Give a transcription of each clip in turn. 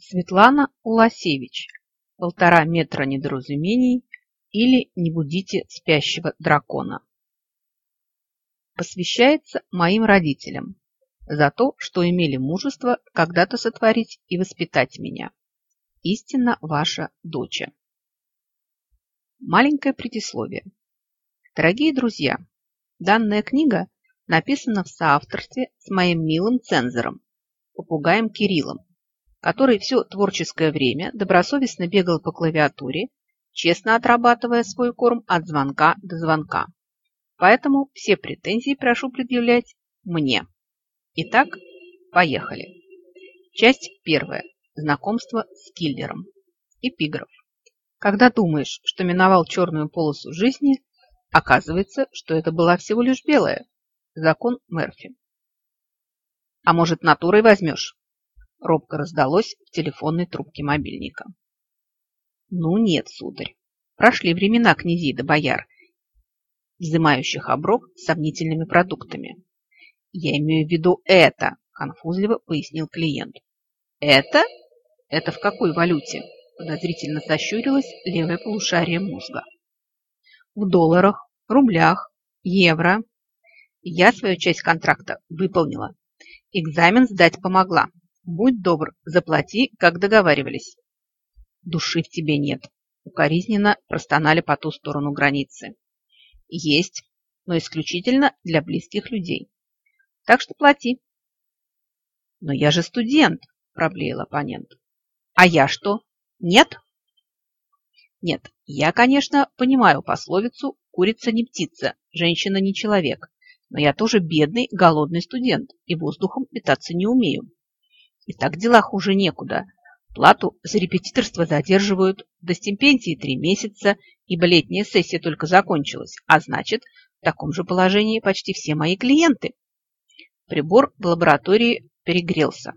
Светлана Уласевич. Полтора метра недоразумений или не будите спящего дракона. Посвящается моим родителям за то, что имели мужество когда-то сотворить и воспитать меня. Истинно ваша дочь. Маленькое предисловие. Дорогие друзья, данная книга написана в соавторстве с моим милым цензором, попугаем Кириллом, который все творческое время добросовестно бегал по клавиатуре, честно отрабатывая свой корм от звонка до звонка. Поэтому все претензии прошу предъявлять мне. Итак, поехали. Часть первая. Знакомство с киллером. Эпиграф. Когда думаешь, что миновал черную полосу жизни, оказывается, что это была всего лишь белая. Закон Мерфи. А может, натурой возьмешь? Робко раздалось в телефонной трубке мобильника. Ну нет, сударь, прошли времена князей да бояр, взимающих оброк сомнительными продуктами. Я имею в виду это, конфузливо пояснил клиент. Это? Это в какой валюте? Подозрительно сощурилась левое полушарие мозга. В долларах, рублях, евро. Я свою часть контракта выполнила. Экзамен сдать помогла. Будь добр, заплати, как договаривались. Души в тебе нет. Укоризненно простонали по ту сторону границы. Есть, но исключительно для близких людей. Так что плати. Но я же студент, проблеял оппонент. А я что? Нет? Нет, я, конечно, понимаю пословицу «курица не птица, женщина не человек», но я тоже бедный, голодный студент и воздухом питаться не умею. И так дела хуже некуда. Плату за репетиторство задерживают, до стипендии три месяца, ибо летняя сессия только закончилась, а значит, в таком же положении почти все мои клиенты. Прибор в лаборатории перегрелся.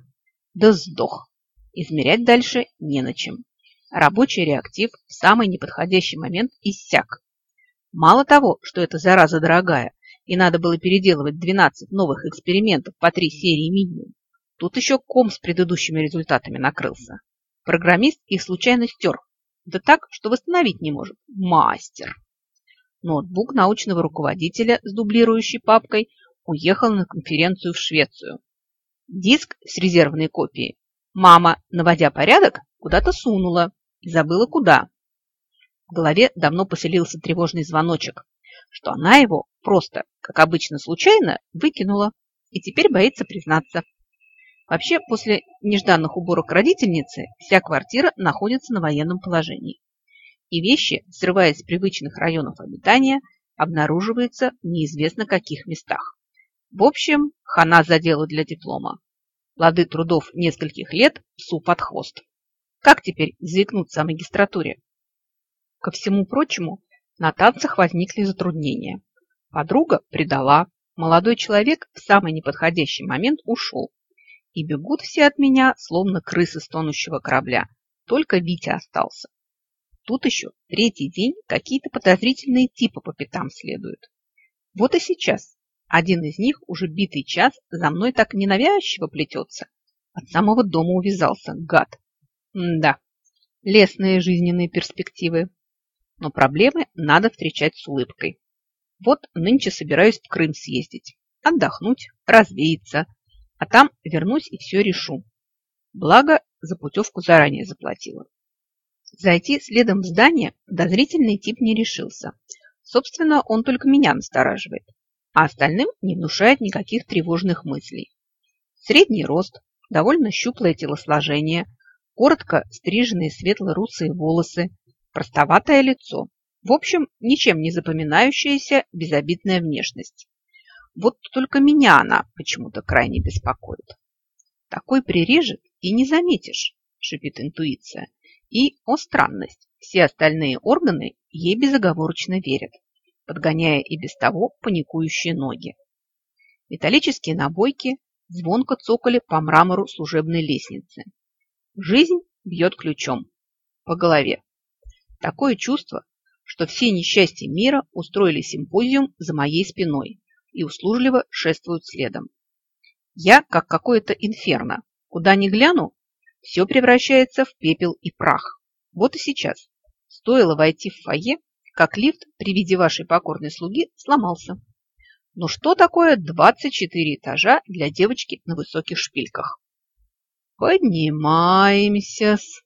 Да сдох. Измерять дальше не на чем. Рабочий реактив в самый неподходящий момент иссяк. Мало того, что эта зараза дорогая, и надо было переделывать 12 новых экспериментов по три серии минимум, Тут еще ком с предыдущими результатами накрылся. Программист их случайно стер. Да так, что восстановить не может. Мастер. Ноутбук научного руководителя с дублирующей папкой уехал на конференцию в Швецию. Диск с резервной копией мама, наводя порядок, куда-то сунула и забыла куда. В голове давно поселился тревожный звоночек, что она его просто, как обычно случайно, выкинула и теперь боится признаться. Вообще, после нежданных уборок родительницы, вся квартира находится на военном положении. И вещи, срываясь с привычных районов обитания, обнаруживаются в неизвестно каких местах. В общем, хана задела для диплома. Плоды трудов нескольких лет псу под хвост. Как теперь заикнуться о магистратуре? Ко всему прочему, на танцах возникли затруднения. Подруга предала, молодой человек в самый неподходящий момент ушел и бегут все от меня, словно крысы с тонущего корабля. Только Витя остался. Тут еще третий день какие-то подозрительные типы по пятам следуют. Вот и сейчас один из них уже битый час за мной так ненавязчиво плетется. От самого дома увязался, гад. М да, лесные жизненные перспективы. Но проблемы надо встречать с улыбкой. Вот нынче собираюсь в Крым съездить, отдохнуть, развеяться, а там вернусь и все решу. Благо, за путевку заранее заплатила. Зайти следом в здание подозрительный тип не решился. Собственно, он только меня настораживает, а остальным не внушает никаких тревожных мыслей. Средний рост, довольно щуплое телосложение, коротко стриженные светло-русые волосы, простоватое лицо. В общем, ничем не запоминающаяся безобидная внешность. Вот только меня она почему-то крайне беспокоит. Такой прирежет и не заметишь, шипит интуиция. И, о странность, все остальные органы ей безоговорочно верят, подгоняя и без того паникующие ноги. Металлические набойки звонко цокали по мрамору служебной лестницы. Жизнь бьет ключом по голове. Такое чувство, что все несчастья мира устроили симпозиум за моей спиной, и услужливо шествуют следом. Я как какое-то инферно. Куда ни гляну, все превращается в пепел и прах. Вот и сейчас. Стоило войти в фойе, как лифт при виде вашей покорной слуги сломался. Но что такое 24 этажа для девочки на высоких шпильках? Поднимаемся. -с.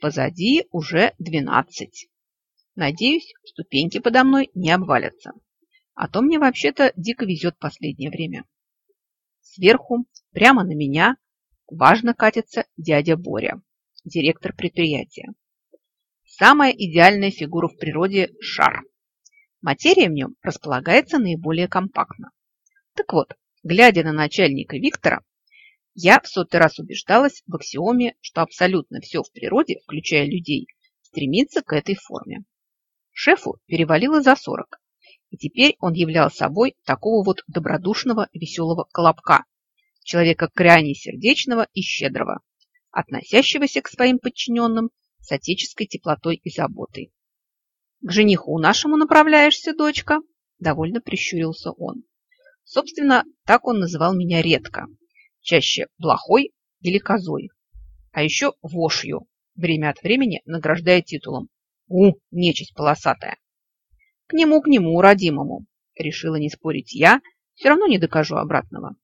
Позади уже 12. Надеюсь, ступеньки подо мной не обвалятся. А то мне вообще-то дико везет последнее время. Сверху, прямо на меня, важно катится дядя Боря, директор предприятия. Самая идеальная фигура в природе – шар. Материя в нем располагается наиболее компактно. Так вот, глядя на начальника Виктора, я в сотый раз убеждалась в аксиоме, что абсолютно все в природе, включая людей, стремится к этой форме. Шефу перевалило за 40, и теперь он являл собой такого вот добродушного, веселого колобка, человека крайне сердечного и щедрого, относящегося к своим подчиненным с отеческой теплотой и заботой. «К жениху нашему направляешься, дочка?» Довольно прищурился он. Собственно, так он называл меня редко. Чаще блохой или козой. А еще вошью, время от времени награждая титулом. У, нечисть полосатая. К нему, к нему, родимому. Решила не спорить я, все равно не докажу обратного.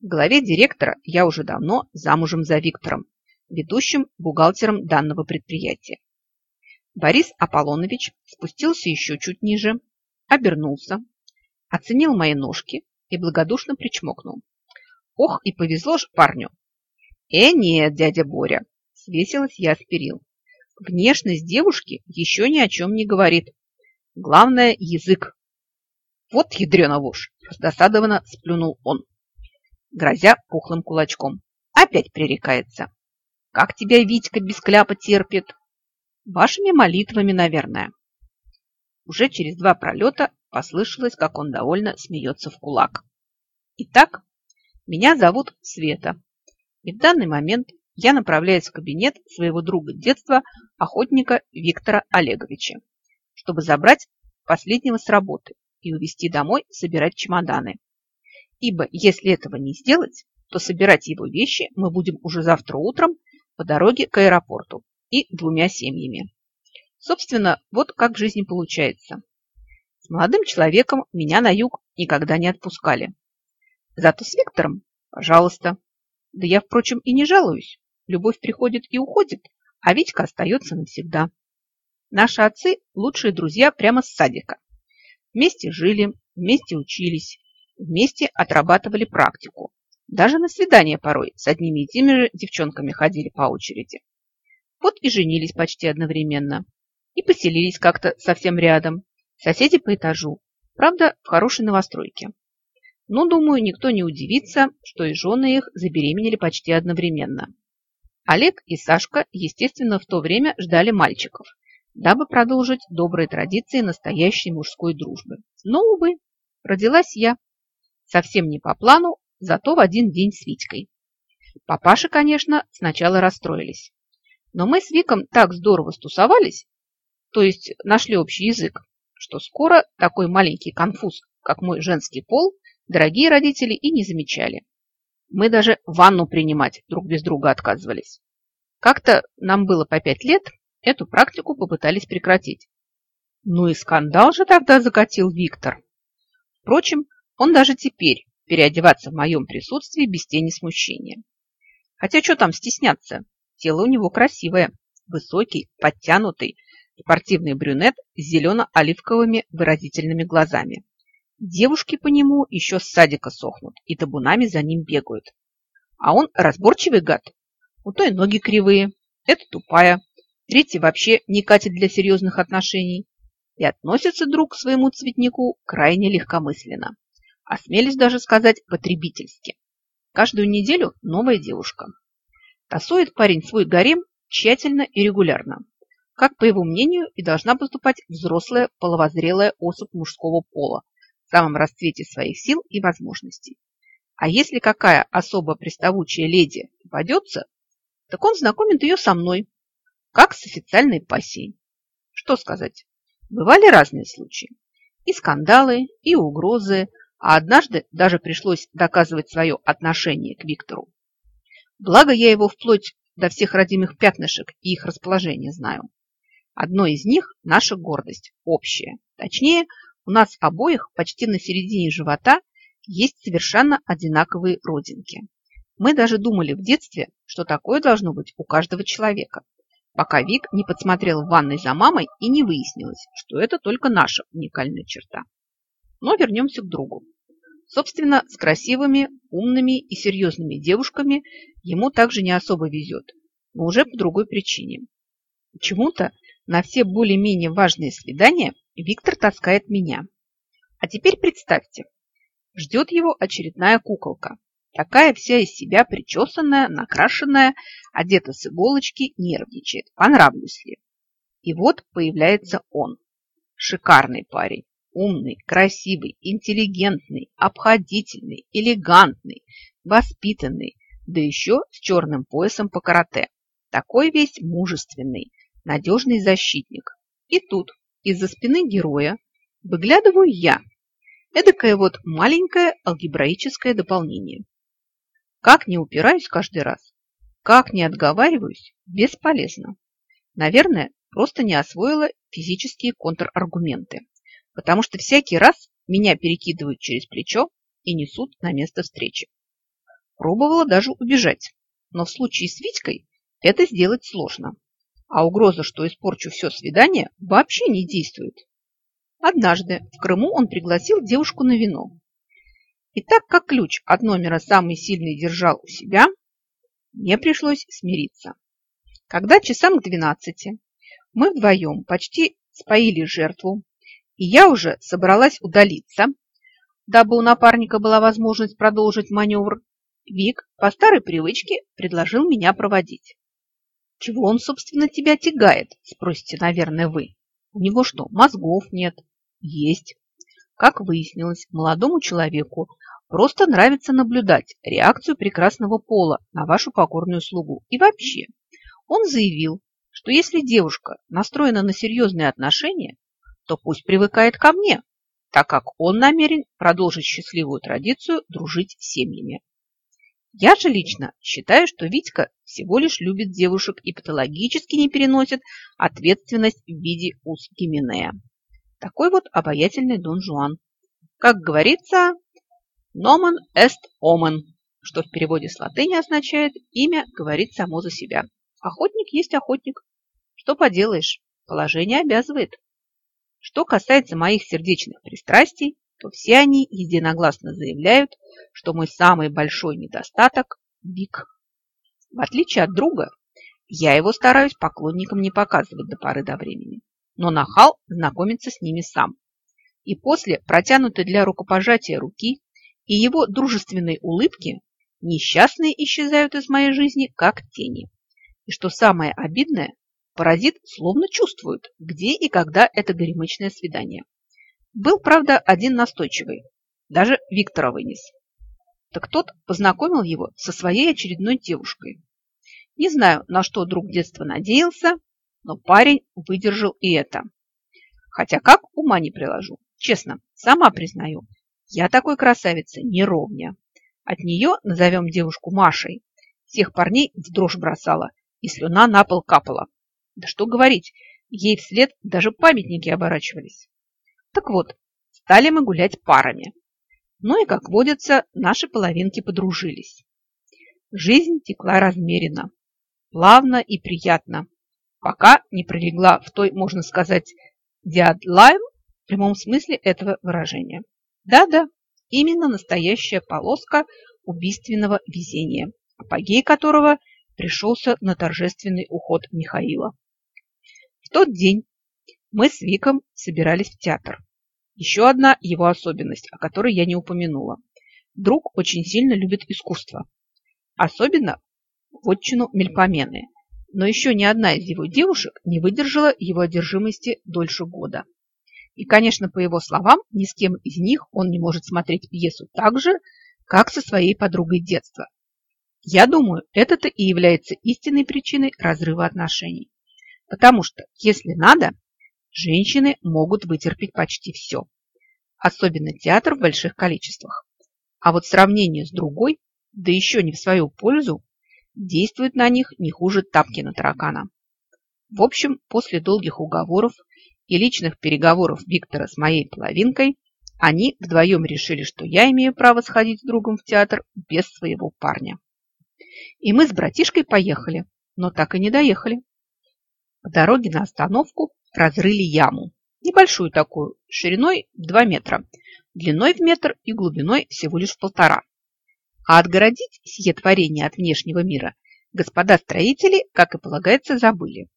В главе директора я уже давно замужем за Виктором, ведущим бухгалтером данного предприятия. Борис Аполлонович спустился еще чуть ниже, обернулся, оценил мои ножки и благодушно причмокнул. Ох, и повезло ж парню. Э, нет, дядя Боря, свесилась я с перил. Внешность девушки еще ни о чем не говорит. Главное – язык. Вот ядрена вошь, раздосадованно сплюнул он, грозя пухлым кулачком. Опять пререкается. Как тебя Витька без кляпа терпит? Вашими молитвами, наверное. Уже через два пролета послышалось, как он довольно смеется в кулак. Итак, меня зовут Света. И в данный момент я направляюсь в кабинет своего друга детства, охотника Виктора Олеговича, чтобы забрать последнего с работы и увезти домой собирать чемоданы. Ибо если этого не сделать, то собирать его вещи мы будем уже завтра утром по дороге к аэропорту и двумя семьями. Собственно, вот как в жизни получается. С молодым человеком меня на юг никогда не отпускали. Зато с Виктором, пожалуйста. Да я, впрочем, и не жалуюсь. Любовь приходит и уходит, а Витька остается навсегда. Наши отцы – лучшие друзья прямо с садика. Вместе жили, вместе учились, вместе отрабатывали практику. Даже на свидания порой с одними и теми же девчонками ходили по очереди. Вот и женились почти одновременно. И поселились как-то совсем рядом. Соседи по этажу. Правда, в хорошей новостройке. Но, думаю, никто не удивится, что и жены их забеременели почти одновременно. Олег и Сашка, естественно, в то время ждали мальчиков, дабы продолжить добрые традиции настоящей мужской дружбы. Но, увы, родилась я. Совсем не по плану, зато в один день с Витькой. Папаши, конечно, сначала расстроились. Но мы с Виком так здорово стусовались, то есть нашли общий язык, что скоро такой маленький конфуз, как мой женский пол, дорогие родители и не замечали. Мы даже ванну принимать друг без друга отказывались. Как-то нам было по пять лет, эту практику попытались прекратить. Ну и скандал же тогда закатил Виктор. Впрочем, он даже теперь переодеваться в моем присутствии без тени смущения. Хотя что там стесняться? Тело у него красивое, высокий, подтянутый, спортивный брюнет с зелено-оливковыми выразительными глазами. Девушки по нему еще с садика сохнут и табунами за ним бегают. А он разборчивый гад. У той ноги кривые, это тупая, третий вообще не катит для серьезных отношений и относится друг к своему цветнику крайне легкомысленно. Осмелись даже сказать потребительски. Каждую неделю новая девушка. Тасует парень свой гарем тщательно и регулярно, как, по его мнению, и должна поступать взрослая половозрелая особь мужского пола в самом расцвете своих сил и возможностей. А если какая особо приставучая леди попадется, так он знакомит ее со мной, как с официальной пассией. Что сказать, бывали разные случаи. И скандалы, и угрозы, а однажды даже пришлось доказывать свое отношение к Виктору. Благо я его вплоть до всех родимых пятнышек и их расположения знаю. Одно из них – наша гордость, общая. Точнее, у нас обоих почти на середине живота есть совершенно одинаковые родинки. Мы даже думали в детстве, что такое должно быть у каждого человека, пока Вик не подсмотрел в ванной за мамой и не выяснилось, что это только наша уникальная черта. Но вернемся к другу. Собственно, с красивыми, умными и серьезными девушками ему также не особо везет, но уже по другой причине. Почему-то на все более-менее важные свидания Виктор таскает меня. А теперь представьте, ждет его очередная куколка. Такая вся из себя причесанная, накрашенная, одета с иголочки, нервничает. Понравлюсь ли? И вот появляется он. Шикарный парень. Умный, красивый, интеллигентный, обходительный, элегантный, воспитанный, да еще с черным поясом по карате. Такой весь мужественный, надежный защитник. И тут из-за спины героя выглядываю я. Эдакое вот маленькое алгебраическое дополнение. Как не упираюсь каждый раз, как не отговариваюсь, бесполезно. Наверное, просто не освоила физические контраргументы, потому что всякий раз меня перекидывают через плечо и несут на место встречи. Пробовала даже убежать, но в случае с Витькой это сделать сложно а угроза, что испорчу все свидание, вообще не действует. Однажды в Крыму он пригласил девушку на вино. И так как ключ от номера самый сильный держал у себя, мне пришлось смириться. Когда часам к двенадцати мы вдвоем почти споили жертву, и я уже собралась удалиться, дабы у напарника была возможность продолжить маневр, Вик по старой привычке предложил меня проводить. Чего он, собственно, тебя тягает, спросите, наверное, вы. У него что, мозгов нет? Есть. Как выяснилось, молодому человеку просто нравится наблюдать реакцию прекрасного пола на вашу покорную слугу. И вообще, он заявил, что если девушка настроена на серьезные отношения, то пусть привыкает ко мне, так как он намерен продолжить счастливую традицию дружить с семьями. Я же лично считаю, что Витька всего лишь любит девушек и патологически не переносит ответственность в виде уз Гименея. Такой вот обаятельный Дон Жуан. Как говорится, «Номен эст омен», что в переводе с латыни означает «имя говорит само за себя». Охотник есть охотник. Что поделаешь, положение обязывает. Что касается моих сердечных пристрастий, то все они единогласно заявляют, что мой самый большой недостаток – Биг. В отличие от друга, я его стараюсь поклонникам не показывать до поры до времени, но нахал знакомится с ними сам. И после протянутой для рукопожатия руки и его дружественной улыбки несчастные исчезают из моей жизни, как тени. И что самое обидное, паразит словно чувствует, где и когда это горемычное свидание. Был, правда, один настойчивый. Даже Виктора вынес. Так тот познакомил его со своей очередной девушкой. Не знаю, на что друг детства надеялся, но парень выдержал и это. Хотя как ума не приложу. Честно, сама признаю, я такой красавице не ровня. От нее назовем девушку Машей. Всех парней в дрожь бросала, и слюна на пол капала. Да что говорить, ей вслед даже памятники оборачивались. Так вот, стали мы гулять парами. Ну и, как водится, наши половинки подружились. Жизнь текла размеренно, плавно и приятно, пока не пролегла в той, можно сказать, диадлайн в прямом смысле этого выражения. Да-да, именно настоящая полоска убийственного везения, апогей которого пришелся на торжественный уход Михаила. В тот день мы с Виком собирались в театр. Еще одна его особенность, о которой я не упомянула. Друг очень сильно любит искусство. Особенно вотчину Мельпомены. Но еще ни одна из его девушек не выдержала его одержимости дольше года. И, конечно, по его словам, ни с кем из них он не может смотреть пьесу так же, как со своей подругой детства. Я думаю, это-то и является истинной причиной разрыва отношений. Потому что, если надо, женщины могут вытерпеть почти все. Особенно театр в больших количествах. А вот сравнение с другой, да еще не в свою пользу, действует на них не хуже тапки на таракана. В общем, после долгих уговоров и личных переговоров Виктора с моей половинкой, они вдвоем решили, что я имею право сходить с другом в театр без своего парня. И мы с братишкой поехали, но так и не доехали. По дороге на остановку разрыли яму. Небольшую такую, шириной в 2 метра, длиной в метр и глубиной всего лишь полтора. А отгородить сие творение от внешнего мира господа строители, как и полагается, забыли.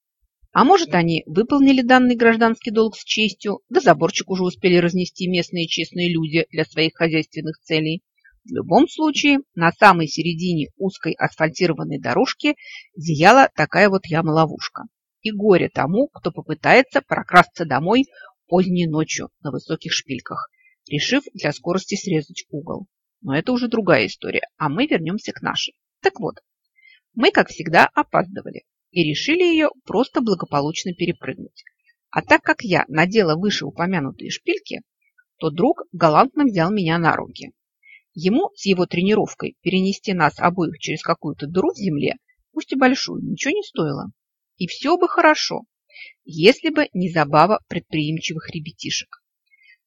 А может, они выполнили данный гражданский долг с честью, да заборчик уже успели разнести местные честные люди для своих хозяйственных целей. В любом случае, на самой середине узкой асфальтированной дорожки зияла такая вот яма-ловушка. И горе тому, кто попытается прокрасться домой поздней ночью на высоких шпильках, решив для скорости срезать угол. Но это уже другая история, а мы вернемся к нашей. Так вот, мы, как всегда, опаздывали и решили ее просто благополучно перепрыгнуть. А так как я надела вышеупомянутые шпильки, то друг галантно взял меня на руки. Ему с его тренировкой перенести нас обоих через какую-то дыру в земле, пусть и большую, ничего не стоило. И все бы хорошо, если бы не забава предприимчивых ребятишек.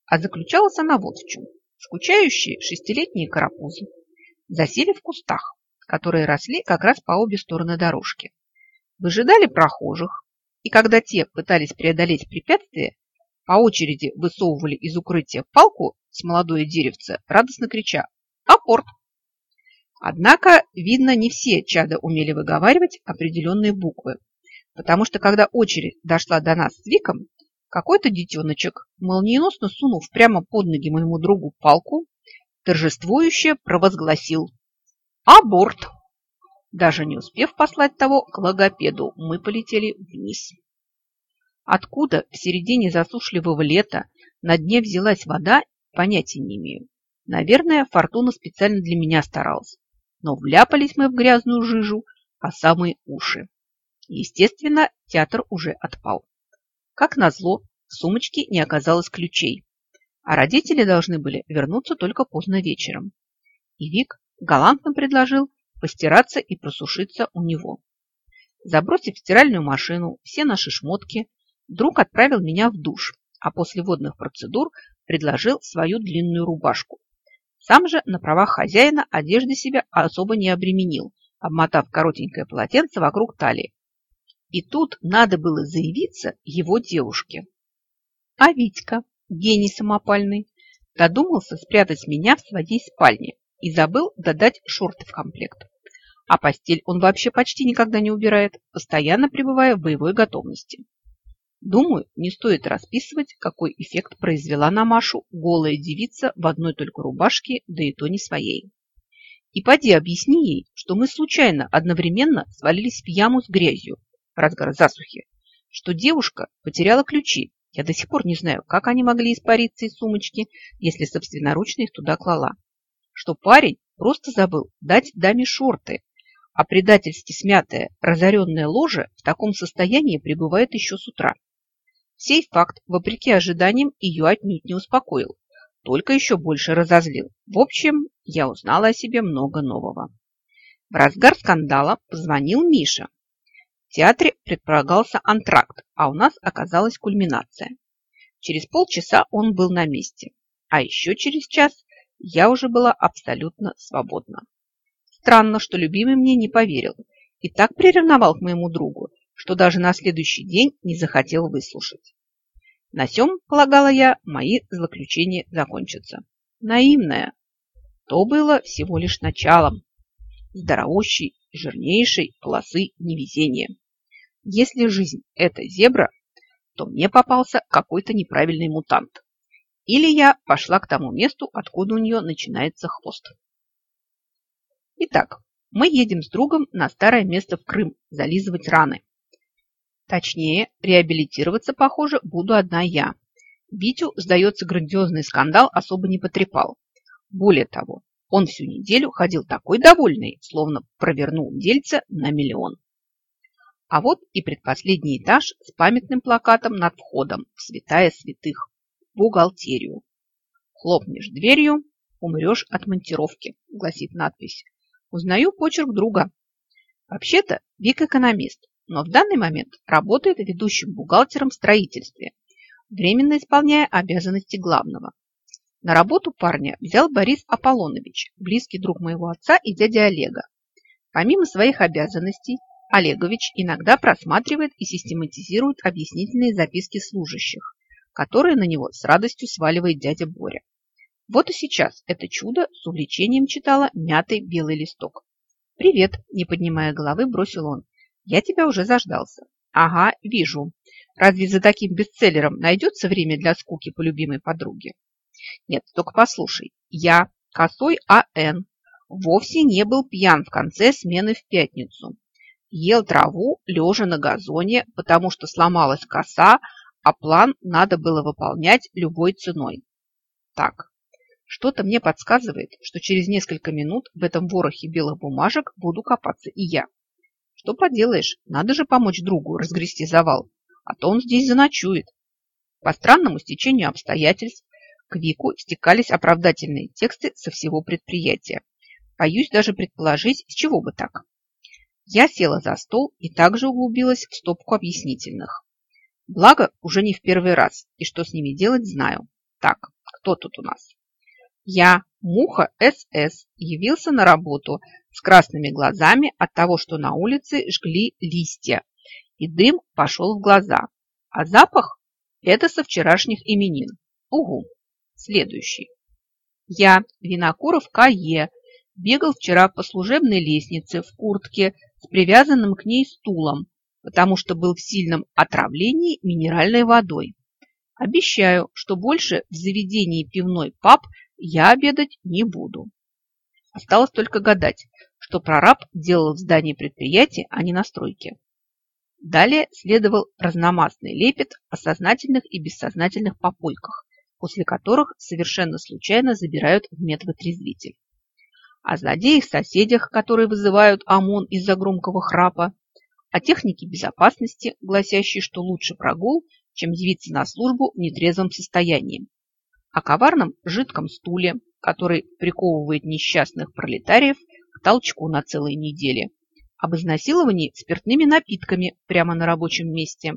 А заключалась она вот в чем. Скучающие шестилетние карапузы засели в кустах, которые росли как раз по обе стороны дорожки. Выжидали прохожих, и когда те пытались преодолеть препятствие, по очереди высовывали из укрытия палку с молодое деревце, радостно крича Апорт. Однако, видно, не все чада умели выговаривать определенные буквы, потому что когда очередь дошла до нас с Виком, какой-то детеночек, молниеносно сунув прямо под ноги моему другу палку, торжествующе провозгласил «Аборт!». Даже не успев послать того к логопеду, мы полетели вниз. Откуда в середине засушливого лета на дне взялась вода, понятия не имею. Наверное, Фортуна специально для меня старалась. Но вляпались мы в грязную жижу по самые уши. Естественно, театр уже отпал. Как назло, в сумочке не оказалось ключей, а родители должны были вернуться только поздно вечером. И Вик галантно предложил постираться и просушиться у него. Забросив в стиральную машину все наши шмотки, друг отправил меня в душ, а после водных процедур предложил свою длинную рубашку, сам же на правах хозяина одежды себя особо не обременил, обмотав коротенькое полотенце вокруг талии. И тут надо было заявиться его девушке. А Витька, гений самопальный, додумался спрятать меня в своей спальне и забыл додать шорты в комплект. А постель он вообще почти никогда не убирает, постоянно пребывая в боевой готовности. Думаю, не стоит расписывать, какой эффект произвела на Машу голая девица в одной только рубашке, да и то не своей. И поди объясни ей, что мы случайно одновременно свалились в яму с грязью разгар засухи, что девушка потеряла ключи. Я до сих пор не знаю, как они могли испариться из сумочки, если собственноручно их туда клала. Что парень просто забыл дать даме шорты, а предательски смятое, разоренное ложе в таком состоянии пребывает еще с утра. Сей факт, вопреки ожиданиям, ее отнюдь не успокоил, только еще больше разозлил. В общем, я узнала о себе много нового. В разгар скандала позвонил Миша. Театре предполагался антракт, а у нас оказалась кульминация. Через полчаса он был на месте, а еще через час я уже была абсолютно свободна. Странно, что любимый мне не поверил и так приревновал к моему другу, что даже на следующий день не захотел выслушать. На сём, полагала я, мои злоключения закончатся. Наивная. То было всего лишь началом здоровущей, жирнейшей полосы невезения. Если жизнь – это зебра, то мне попался какой-то неправильный мутант. Или я пошла к тому месту, откуда у нее начинается хвост. Итак, мы едем с другом на старое место в Крым зализывать раны. Точнее, реабилитироваться, похоже, буду одна я. Витю, сдается, грандиозный скандал особо не потрепал. Более того, он всю неделю ходил такой довольный, словно провернул дельце на миллион. А вот и предпоследний этаж с памятным плакатом над входом в святая святых, в бухгалтерию. Хлопнешь дверью, умрешь от монтировки, гласит надпись. Узнаю почерк друга. Вообще-то Вик экономист, но в данный момент работает ведущим бухгалтером в строительстве, временно исполняя обязанности главного. На работу парня взял Борис Аполлонович, близкий друг моего отца и дядя Олега. Помимо своих обязанностей, Олегович иногда просматривает и систематизирует объяснительные записки служащих, которые на него с радостью сваливает дядя Боря. Вот и сейчас это чудо с увлечением читала мятый белый листок. «Привет!» – не поднимая головы, бросил он. «Я тебя уже заждался». «Ага, вижу. Разве за таким бестселлером найдется время для скуки по любимой подруге?» «Нет, только послушай. Я, косой А.Н., вовсе не был пьян в конце смены в пятницу. Ел траву, лежа на газоне, потому что сломалась коса, а план надо было выполнять любой ценой. Так, что-то мне подсказывает, что через несколько минут в этом ворохе белых бумажек буду копаться и я. Что поделаешь, надо же помочь другу разгрести завал, а то он здесь заночует. По странному стечению обстоятельств к Вику стекались оправдательные тексты со всего предприятия. Боюсь даже предположить, с чего бы так. Я села за стол и также углубилась в стопку объяснительных. Благо, уже не в первый раз, и что с ними делать, знаю. Так, кто тут у нас? Я, Муха СС, явился на работу с красными глазами от того, что на улице жгли листья, и дым пошел в глаза. А запах – это со вчерашних именин. Угу. Следующий. Я, Винокуров К.Е., бегал вчера по служебной лестнице в куртке с привязанным к ней стулом, потому что был в сильном отравлении минеральной водой. Обещаю, что больше в заведении пивной паб я обедать не буду. Осталось только гадать, что прораб делал в здании предприятия, а не на стройке. Далее следовал разномастный лепет о сознательных и бессознательных попойках, после которых совершенно случайно забирают в медвотрезвитель. О злодеях-соседях, которые вызывают ОМОН из-за громкого храпа, о технике безопасности, гласящей, что лучше прогул, чем явиться на службу в нетрезвом состоянии, о коварном жидком стуле, который приковывает несчастных пролетариев к толчку на целой неделе, об изнасиловании спиртными напитками прямо на рабочем месте,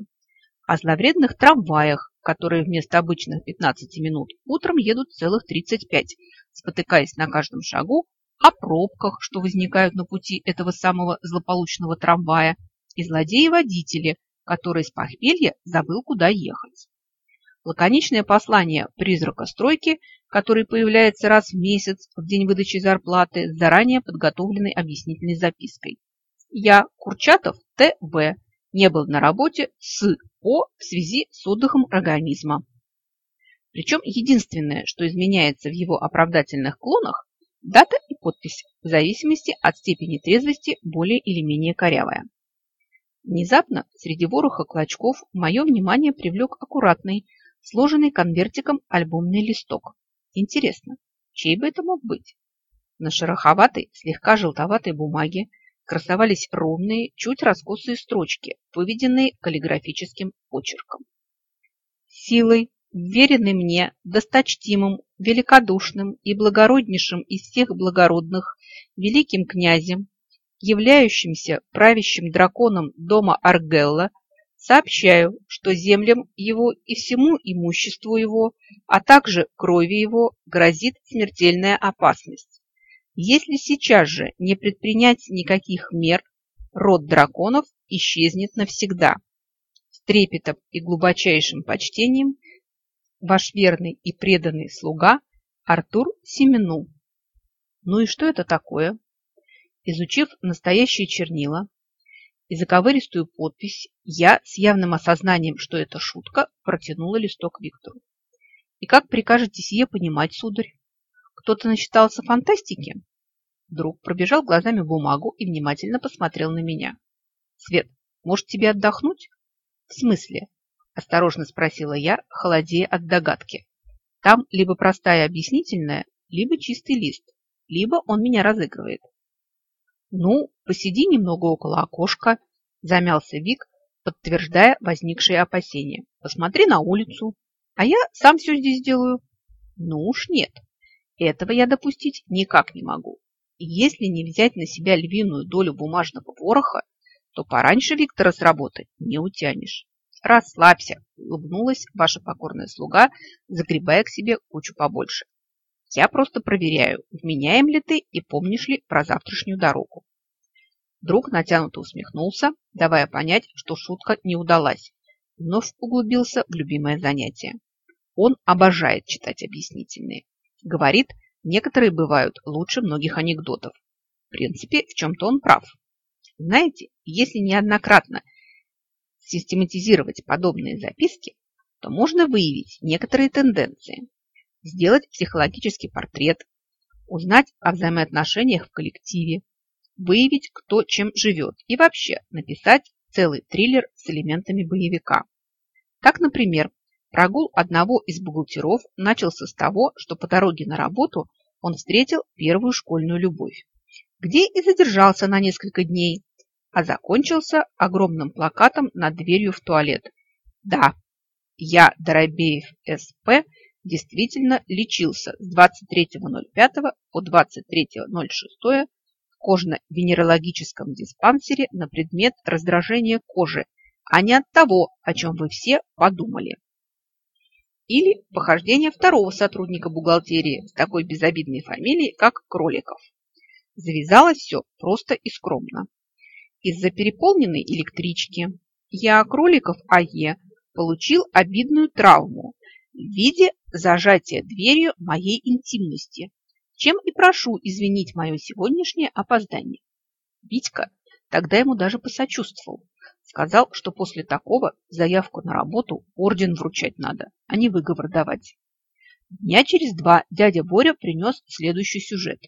о зловредных трамваях, которые вместо обычных 15 минут утром едут целых 35, спотыкаясь на каждом шагу, о пробках, что возникают на пути этого самого злополучного трамвая, и злодеи-водители, который с похмелья забыл, куда ехать. Лаконичное послание призрака стройки, который появляется раз в месяц в день выдачи зарплаты с заранее подготовленной объяснительной запиской. Я, Курчатов Т.В., не был на работе с О в связи с отдыхом организма. Причем единственное, что изменяется в его оправдательных клонах, дата и подпись, в зависимости от степени трезвости более или менее корявая. Внезапно среди вороха клочков мое внимание привлек аккуратный, сложенный конвертиком альбомный листок. Интересно, чей бы это мог быть? На шероховатой, слегка желтоватой бумаге красовались ровные, чуть раскосые строчки, выведенные каллиграфическим почерком. Силой, веренной мне, досточтимым, великодушным и благороднейшим из всех благородных, великим князем, являющимся правящим драконом дома Аргелла, Сообщаю, что землям его и всему имуществу его, а также крови его грозит смертельная опасность. Если сейчас же не предпринять никаких мер, род драконов исчезнет навсегда. С трепетом и глубочайшим почтением ваш верный и преданный слуга Артур Семену. Ну и что это такое? Изучив настоящие чернила, и заковыристую подпись, я с явным осознанием, что это шутка, протянула листок Виктору. И как прикажете сие понимать, сударь? Кто-то насчитался фантастики? Друг пробежал глазами бумагу и внимательно посмотрел на меня. Свет, может тебе отдохнуть? В смысле? Осторожно спросила я, холодея от догадки. Там либо простая объяснительная, либо чистый лист, либо он меня разыгрывает. «Ну, посиди немного около окошка», – замялся Вик, подтверждая возникшие опасения. «Посмотри на улицу, а я сам все здесь делаю». «Ну уж нет, этого я допустить никак не могу. если не взять на себя львиную долю бумажного вороха, то пораньше Виктора с работы не утянешь. Расслабься, улыбнулась ваша покорная слуга, загребая к себе кучу побольше. Я просто проверяю, вменяем ли ты и помнишь ли про завтрашнюю дорогу. Друг натянуто усмехнулся, давая понять, что шутка не удалась. Вновь углубился в любимое занятие. Он обожает читать объяснительные. Говорит, некоторые бывают лучше многих анекдотов. В принципе, в чем-то он прав. Знаете, если неоднократно систематизировать подобные записки, то можно выявить некоторые тенденции, сделать психологический портрет, узнать о взаимоотношениях в коллективе, выявить, кто чем живет и вообще написать целый триллер с элементами боевика. Так, например, прогул одного из бухгалтеров начался с того, что по дороге на работу он встретил первую школьную любовь, где и задержался на несколько дней, а закончился огромным плакатом над дверью в туалет. Да, я, Доробеев СП, действительно лечился с 23.05 по 23.06 в кожно-венерологическом диспансере на предмет раздражения кожи, а не от того, о чем вы все подумали. Или похождение второго сотрудника бухгалтерии с такой безобидной фамилией, как Кроликов. Завязалось все просто и скромно. Из-за переполненной электрички я, Кроликов АЕ, получил обидную травму в виде зажатия дверью моей интимности, чем и прошу извинить мое сегодняшнее опоздание. Витька тогда ему даже посочувствовал. Сказал, что после такого заявку на работу орден вручать надо, а не выговор давать. Дня через два дядя Боря принес следующий сюжет.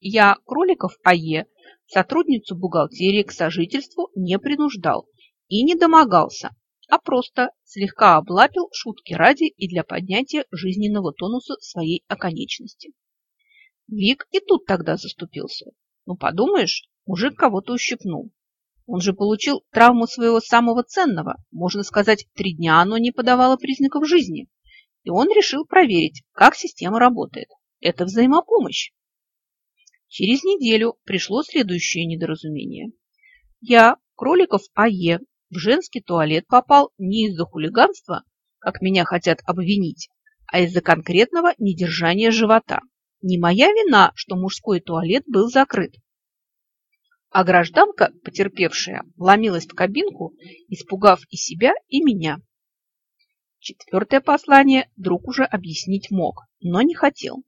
Я, Кроликов АЕ, сотрудницу бухгалтерии к сожительству не принуждал и не домогался, а просто слегка облапил шутки ради и для поднятия жизненного тонуса своей оконечности. Вик и тут тогда заступился. Ну, подумаешь, мужик кого-то ущипнул. Он же получил травму своего самого ценного, можно сказать, три дня оно не подавало признаков жизни. И он решил проверить, как система работает. Это взаимопомощь. Через неделю пришло следующее недоразумение. Я, Кроликов АЕ, в женский туалет попал не из-за хулиганства, как меня хотят обвинить, а из-за конкретного недержания живота. Не моя вина, что мужской туалет был закрыт. А гражданка, потерпевшая, вломилась в кабинку, испугав и себя, и меня. Четвертое послание друг уже объяснить мог, но не хотел.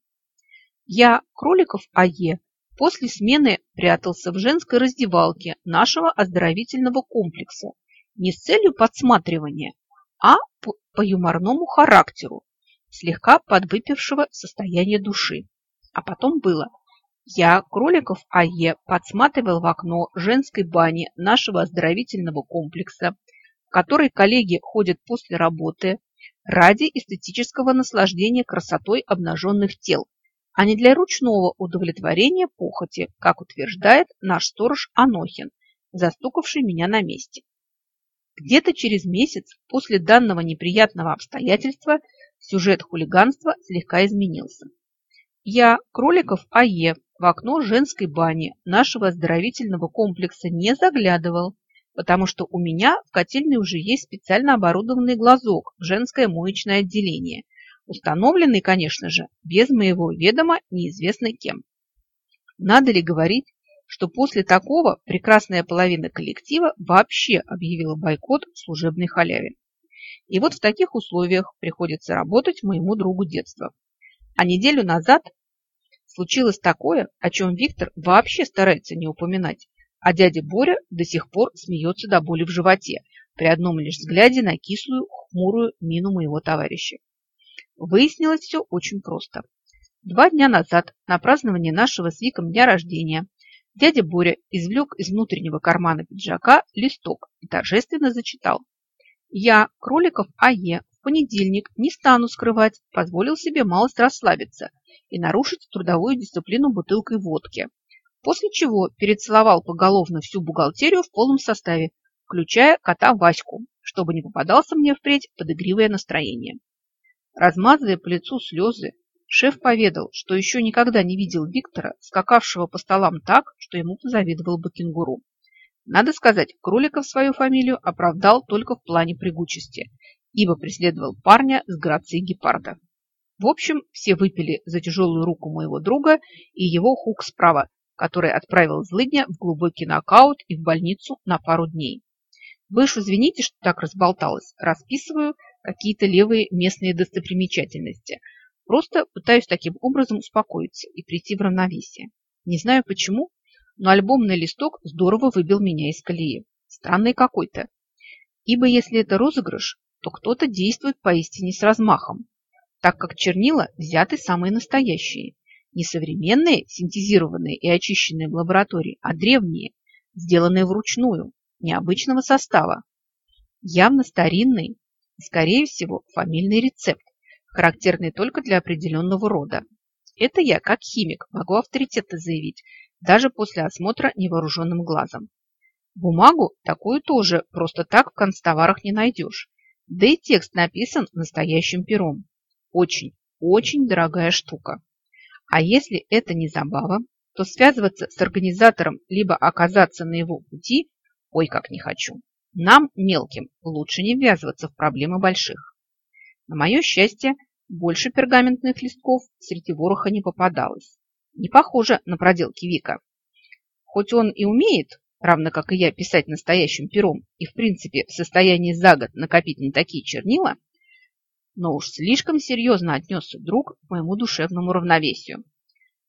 Я, Кроликов АЕ, После смены прятался в женской раздевалке нашего оздоровительного комплекса не с целью подсматривания, а по, по юморному характеру, слегка подвыпившего состояния души. А потом было. Я, Кроликов А.Е., подсматривал в окно женской бани нашего оздоровительного комплекса, в которой коллеги ходят после работы ради эстетического наслаждения красотой обнаженных тел а не для ручного удовлетворения похоти, как утверждает наш сторож Анохин, застукавший меня на месте. Где-то через месяц после данного неприятного обстоятельства сюжет хулиганства слегка изменился. Я, Кроликов А.Е., в окно женской бани нашего оздоровительного комплекса не заглядывал, потому что у меня в котельной уже есть специально оборудованный глазок в женское моечное отделение, установленный, конечно же, без моего ведома неизвестно кем. Надо ли говорить, что после такого прекрасная половина коллектива вообще объявила бойкот служебной халяве. И вот в таких условиях приходится работать моему другу детства. А неделю назад случилось такое, о чем Виктор вообще старается не упоминать, а дядя Боря до сих пор смеется до боли в животе при одном лишь взгляде на кислую, хмурую мину моего товарища. Выяснилось все очень просто. Два дня назад, на празднование нашего с Виком дня рождения, дядя Боря извлек из внутреннего кармана пиджака листок и торжественно зачитал. «Я, Кроликов А.Е., понедельник, не стану скрывать, позволил себе малость расслабиться и нарушить трудовую дисциплину бутылкой водки, после чего перецеловал поголовно всю бухгалтерию в полном составе, включая кота Ваську, чтобы не попадался мне впредь под игривое настроение. Размазывая по лицу слезы, Шеф поведал, что еще никогда не видел Виктора, скакавшего по столам так, что ему позавидовал бы кенгуру. Надо сказать, Кроликов свою фамилию оправдал только в плане прыгучести, ибо преследовал парня с грацией гепарда. В общем, все выпили за тяжелую руку моего друга и его хук справа, который отправил злыдня в глубокий нокаут и в больницу на пару дней. Вы уж извините, что так разболталась. Расписываю какие-то левые местные достопримечательности. Просто пытаюсь таким образом успокоиться и прийти в равновесие. Не знаю почему, но альбомный листок здорово выбил меня из колеи. Странный какой-то. Ибо если это розыгрыш, то кто-то действует поистине с размахом, так как чернила взяты самые настоящие. Не современные, синтезированные и очищенные в лаборатории, а древние, сделанные вручную, необычного состава. Явно старинный скорее всего, фамильный рецепт, характерный только для определенного рода. Это я, как химик, могу авторитетно заявить, даже после осмотра невооруженным глазом. Бумагу такую тоже просто так в констоварах не найдешь. Да и текст написан настоящим пером. Очень, очень дорогая штука. А если это не забава, то связываться с организатором либо оказаться на его пути, ой, как не хочу. Нам, мелким, лучше не ввязываться в проблемы больших. На мое счастье, больше пергаментных листков среди вороха не попадалось. Не похоже на проделки Вика. Хоть он и умеет, равно как и я, писать настоящим пером и, в принципе, в состоянии за год накопить не такие чернила, но уж слишком серьезно отнесся друг к моему душевному равновесию.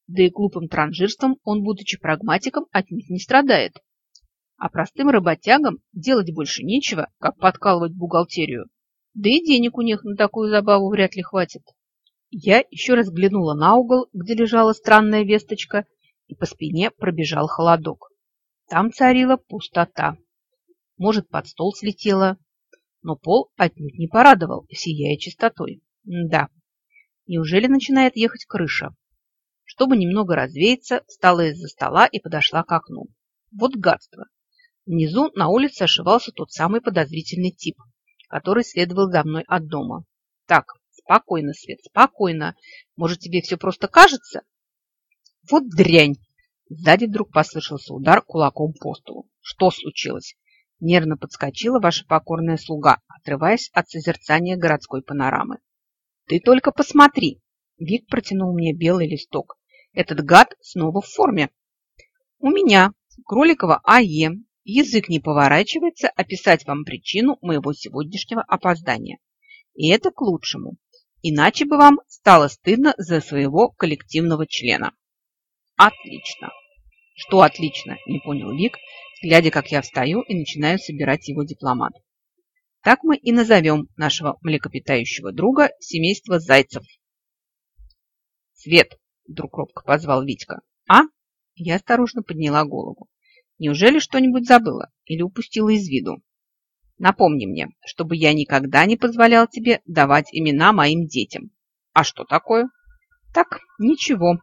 Да и глупым транжирством он, будучи прагматиком, от них не страдает. А простым работягам делать больше нечего, как подкалывать бухгалтерию. Да и денег у них на такую забаву вряд ли хватит. Я еще раз глянула на угол, где лежала странная весточка, и по спине пробежал холодок. Там царила пустота. Может, под стол слетела, но пол отнюдь не порадовал, сияя чистотой. да, неужели начинает ехать крыша? Чтобы немного развеяться, встала из-за стола и подошла к окну. Вот гадство. Внизу на улице ошивался тот самый подозрительный тип, который следовал за мной от дома. Так, Спокойно, Свет, спокойно. Может, тебе все просто кажется? Вот дрянь! Сзади вдруг послышался удар кулаком по столу. Что случилось? Нервно подскочила ваша покорная слуга, отрываясь от созерцания городской панорамы. Ты только посмотри! Вик протянул мне белый листок. Этот гад снова в форме. У меня, Кроликова АЕ, язык не поворачивается описать вам причину моего сегодняшнего опоздания. И это к лучшему. Иначе бы вам стало стыдно за своего коллективного члена. Отлично. Что отлично, не понял Вик, глядя, как я встаю и начинаю собирать его дипломат. Так мы и назовем нашего млекопитающего друга семейство зайцев. Свет, вдруг робко позвал Витька. А? Я осторожно подняла голову. Неужели что-нибудь забыла или упустила из виду? Напомни мне, чтобы я никогда не позволял тебе давать имена моим детям. А что такое? Так, ничего.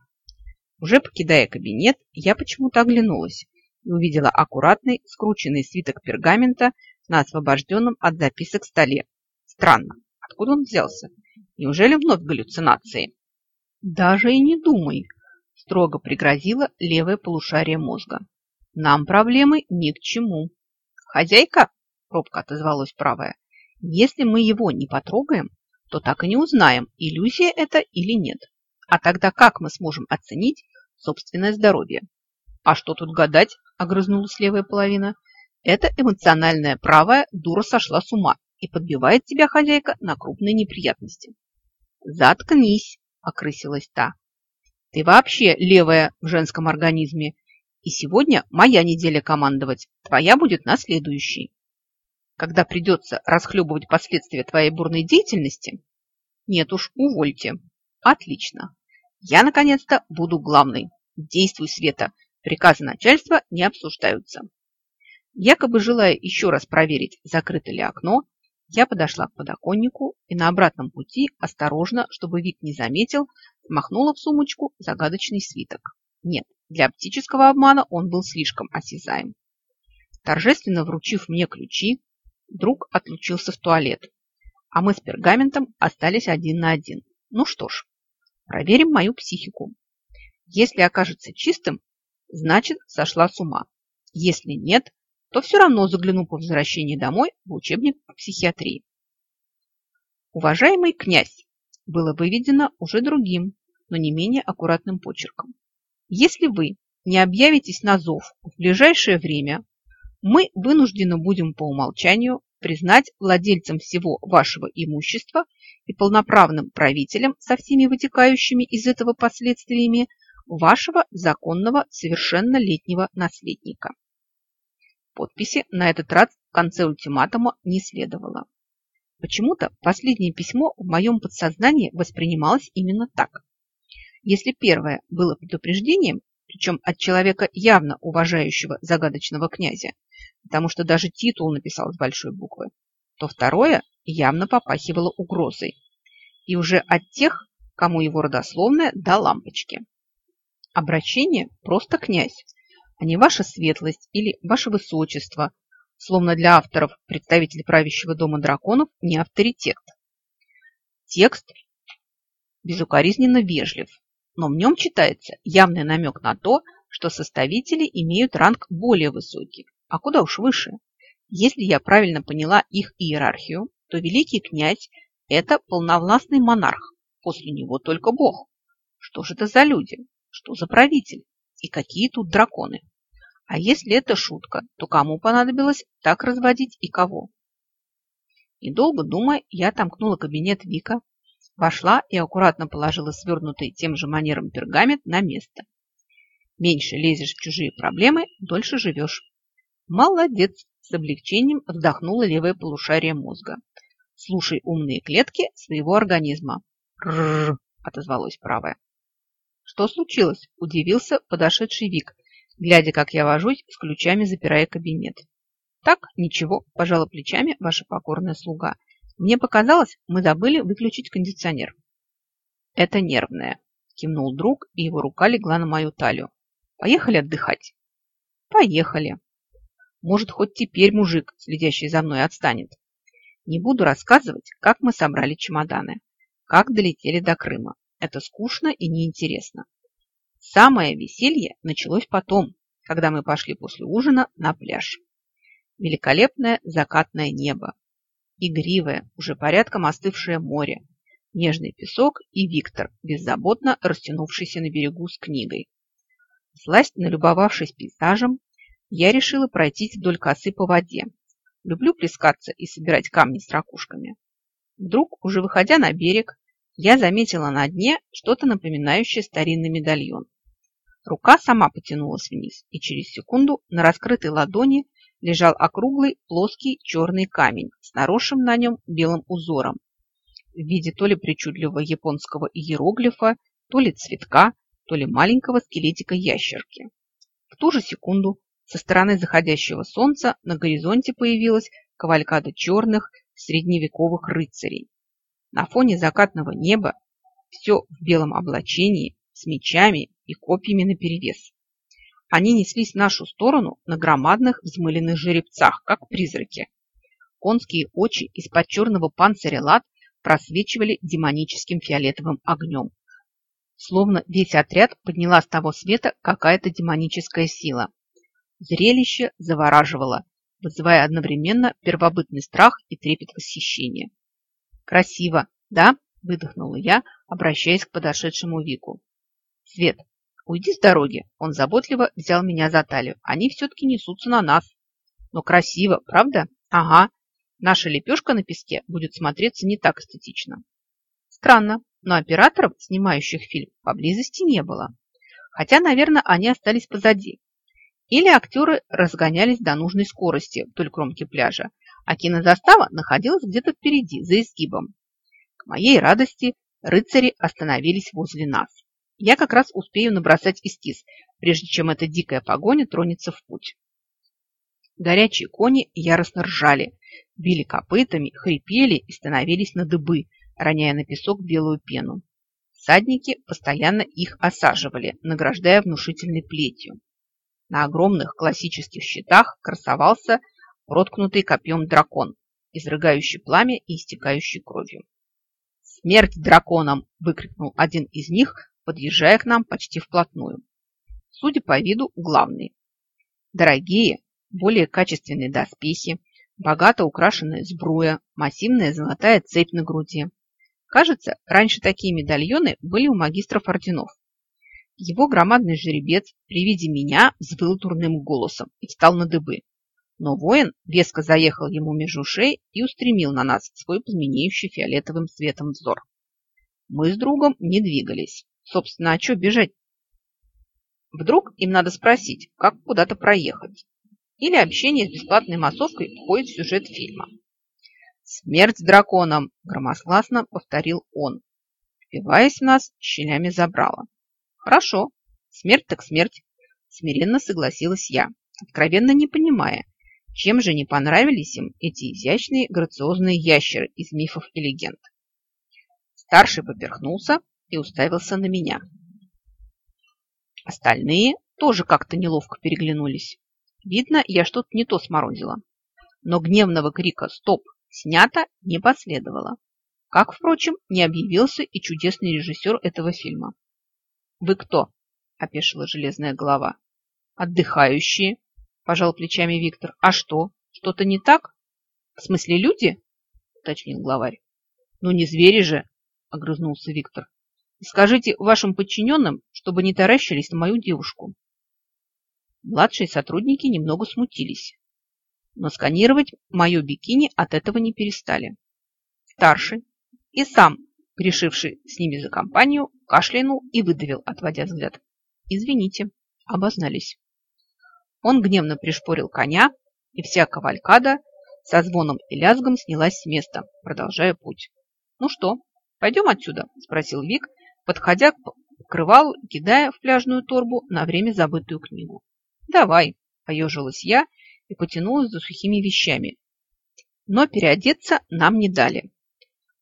Уже покидая кабинет, я почему-то оглянулась и увидела аккуратный, скрученный свиток пергамента на освобожденном от записок столе. Странно, откуда он взялся? Неужели вновь галлюцинации? Даже и не думай, строго пригрозила левое полушарие мозга. Нам проблемы ни к чему. Хозяйка, робко отозвалась правая. Если мы его не потрогаем, то так и не узнаем, иллюзия это или нет. А тогда как мы сможем оценить собственное здоровье? А что тут гадать, огрызнулась левая половина. Это эмоциональная правая дура сошла с ума и подбивает тебя, хозяйка, на крупные неприятности. Заткнись, окрысилась та. Ты вообще левая в женском организме. И сегодня моя неделя командовать, твоя будет на следующий когда придется расхлебывать последствия твоей бурной деятельности? Нет уж, увольте. Отлично. Я, наконец-то, буду главной. Действуй, Света. Приказы начальства не обсуждаются. Якобы желая еще раз проверить, закрыто ли окно, я подошла к подоконнику и на обратном пути, осторожно, чтобы вид не заметил, махнула в сумочку загадочный свиток. Нет, для оптического обмана он был слишком осязаем. Торжественно вручив мне ключи, Друг отлучился в туалет, а мы с пергаментом остались один на один. Ну что ж, Проверим мою психику. Если окажется чистым, значит, сошла с ума. Если нет, то все равно загляну по возвращении домой в учебник по психиатрии. Уважаемый князь, было выведено уже другим, но не менее аккуратным почерком. Если вы не объявитесь на зов в ближайшее время, мы вынуждены будем по умолчанию признать владельцем всего вашего имущества и полноправным правителем со всеми вытекающими из этого последствиями вашего законного совершеннолетнего наследника. Подписи на этот раз в конце ультиматума не следовало. Почему-то последнее письмо в моем подсознании воспринималось именно так. Если первое было предупреждением, причем от человека явно уважающего загадочного князя, потому что даже титул написал с большой буквы, то второе явно попахивало угрозой. И уже от тех, кому его родословная до лампочки. Обращение просто князь, а не ваша светлость или ваше высочество, словно для авторов представитель правящего дома драконов не авторитет. Текст безукоризненно вежлив, но в нем читается явный намек на то, что составители имеют ранг более высокий, а куда уж выше. Если я правильно поняла их иерархию, то великий князь – это полновластный монарх, после него только бог. Что же это за люди? Что за правитель? И какие тут драконы? А если это шутка, то кому понадобилось так разводить и кого? Недолго думая, я отомкнула кабинет Вика, вошла и аккуратно положила свернутый тем же манером пергамент на место. Меньше лезешь в чужие проблемы, дольше живешь. Молодец! С облегчением вздохнула левое полушарие мозга. Слушай умные клетки своего организма. Рррр, отозвалось правое. Что случилось? Удивился подошедший Вик, глядя, как я вожусь с ключами, запирая кабинет. Так, ничего, пожала плечами ваша покорная слуга. Мне показалось, мы забыли выключить кондиционер. Это нервное, кивнул друг, и его рука легла на мою талию. Поехали отдыхать. Поехали. Может, хоть теперь мужик, следящий за мной, отстанет. Не буду рассказывать, как мы собрали чемоданы, как долетели до Крыма. Это скучно и неинтересно. Самое веселье началось потом, когда мы пошли после ужина на пляж. Великолепное закатное небо, игривое, уже порядком остывшее море, нежный песок и Виктор, беззаботно растянувшийся на берегу с книгой. Сласть налюбовавшись пейзажем, я решила пройтись вдоль косы по воде. Люблю плескаться и собирать камни с ракушками. Вдруг, уже выходя на берег, я заметила на дне что-то напоминающее старинный медальон. Рука сама потянулась вниз, и через секунду на раскрытой ладони лежал округлый плоский черный камень с наросшим на нем белым узором в виде то ли причудливого японского иероглифа, то ли цветка, то ли маленького скелетика ящерки. В ту же секунду со стороны заходящего солнца на горизонте появилась кавалькада черных средневековых рыцарей. На фоне закатного неба все в белом облачении, с мечами и копьями наперевес. Они неслись в нашу сторону на громадных взмыленных жеребцах, как призраки. Конские очи из-под черного панциря лад просвечивали демоническим фиолетовым огнем. Словно весь отряд подняла с того света какая-то демоническая сила. Зрелище завораживало, вызывая одновременно первобытный страх и трепет восхищения. «Красиво, да?» – выдохнула я, обращаясь к подошедшему Вику. «Свет, уйди с дороги!» Он заботливо взял меня за талию. «Они все-таки несутся на нас!» «Но красиво, правда?» «Ага, наша лепешка на песке будет смотреться не так эстетично». Странно, но операторов, снимающих фильм, поблизости не было. Хотя, наверное, они остались позади. Или актеры разгонялись до нужной скорости вдоль кромки пляжа, а кинозастава находилась где-то впереди, за изгибом. К моей радости рыцари остановились возле нас. Я как раз успею набросать эскиз, прежде чем эта дикая погоня тронется в путь. Горячие кони яростно ржали, били копытами, хрипели и становились на дыбы, роняя на песок белую пену. Садники постоянно их осаживали, награждая внушительной плетью. На огромных классических щитах красовался проткнутый копьем дракон, изрыгающий пламя и истекающий кровью. «Смерть драконам!» – выкрикнул один из них, подъезжая к нам почти вплотную. Судя по виду, главный. Дорогие, более качественные доспехи, богато украшенная сбруя, массивная золотая цепь на груди. Кажется, раньше такие медальоны были у магистров орденов. Его громадный жеребец при виде меня взвыл дурным голосом и встал на дыбы. Но воин резко заехал ему между ушей и устремил на нас свой пламенеющий фиолетовым светом взор. Мы с другом не двигались. Собственно, а что бежать? Вдруг им надо спросить, как куда-то проехать. Или общение с бесплатной массовкой входит в сюжет фильма. «Смерть драконам!» – громогласно повторил он, впиваясь в нас щелями забрала. «Хорошо, смерть так смерть», – смиренно согласилась я, откровенно не понимая, чем же не понравились им эти изящные грациозные ящеры из мифов и легенд. Старший поперхнулся и уставился на меня. Остальные тоже как-то неловко переглянулись. Видно, я что-то не то сморозила. Но гневного крика «Стоп! Снято!» не последовало. Как, впрочем, не объявился и чудесный режиссер этого фильма. «Вы кто?» – опешила железная голова. «Отдыхающие», Пожал плечами Виктор. А что? Что-то не так? В смысле люди? Уточнил главарь. Ну не звери же, огрызнулся Виктор. скажите вашим подчиненным, чтобы не таращились на мою девушку. Младшие сотрудники немного смутились, но сканировать мое бикини от этого не перестали. Старший и сам, грешивший с ними за компанию, кашлянул и выдавил, отводя взгляд. Извините, обознались. Он гневно пришпорил коня, и вся кавалькада со звоном и лязгом снялась с места, продолжая путь. «Ну что, пойдем отсюда?» – спросил Вик, подходя к покрывалу и кидая в пляжную торбу на время забытую книгу. «Давай», – поежилась я и потянулась за сухими вещами. Но переодеться нам не дали.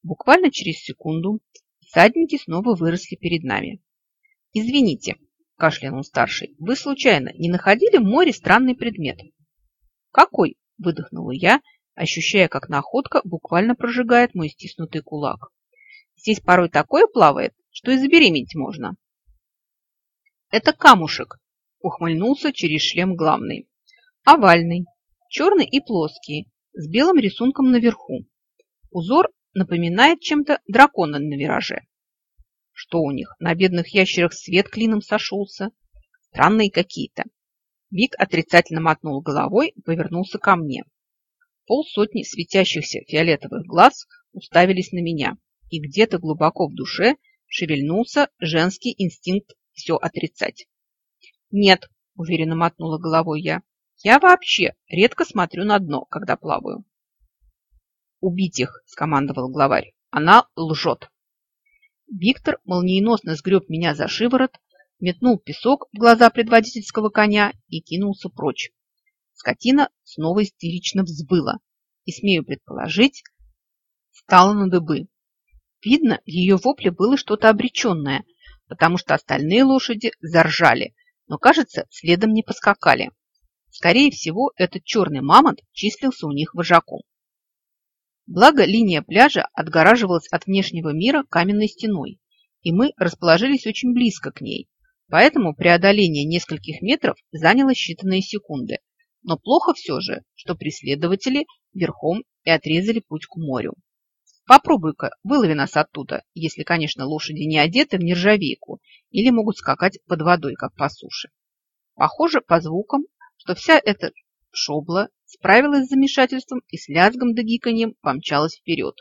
Буквально через секунду всадники снова выросли перед нами. «Извините», – кашлянул старший. «Вы, случайно, не находили в море странный предмет?» «Какой?» – выдохнула я, ощущая, как находка буквально прожигает мой стиснутый кулак. «Здесь порой такое плавает, что и забеременеть можно». «Это камушек», – ухмыльнулся через шлем главный. «Овальный, черный и плоский, с белым рисунком наверху. Узор напоминает чем-то дракона на вираже. Что у них, на бедных ящерах свет клином сошелся? Странные какие-то. Вик отрицательно мотнул головой и повернулся ко мне. Полсотни светящихся фиолетовых глаз уставились на меня, и где-то глубоко в душе шевельнулся женский инстинкт все отрицать. «Нет», – уверенно мотнула головой я, – «я вообще редко смотрю на дно, когда плаваю». «Убить их», – скомандовал главарь. «Она лжет». Виктор молниеносно сгреб меня за шиворот, метнул песок в глаза предводительского коня и кинулся прочь. Скотина снова истерично взбыла и, смею предположить, стала на дыбы. Видно, в ее вопле было что-то обреченное, потому что остальные лошади заржали, но, кажется, следом не поскакали. Скорее всего, этот черный мамонт числился у них вожаком. Благо, линия пляжа отгораживалась от внешнего мира каменной стеной, и мы расположились очень близко к ней, поэтому преодоление нескольких метров заняло считанные секунды. Но плохо все же, что преследователи верхом и отрезали путь к морю. Попробуй-ка, вылови нас оттуда, если, конечно, лошади не одеты в нержавейку или могут скакать под водой, как по суше. Похоже по звукам, что вся эта шобла справилась с замешательством и с лязгом да гиканьем помчалась вперед.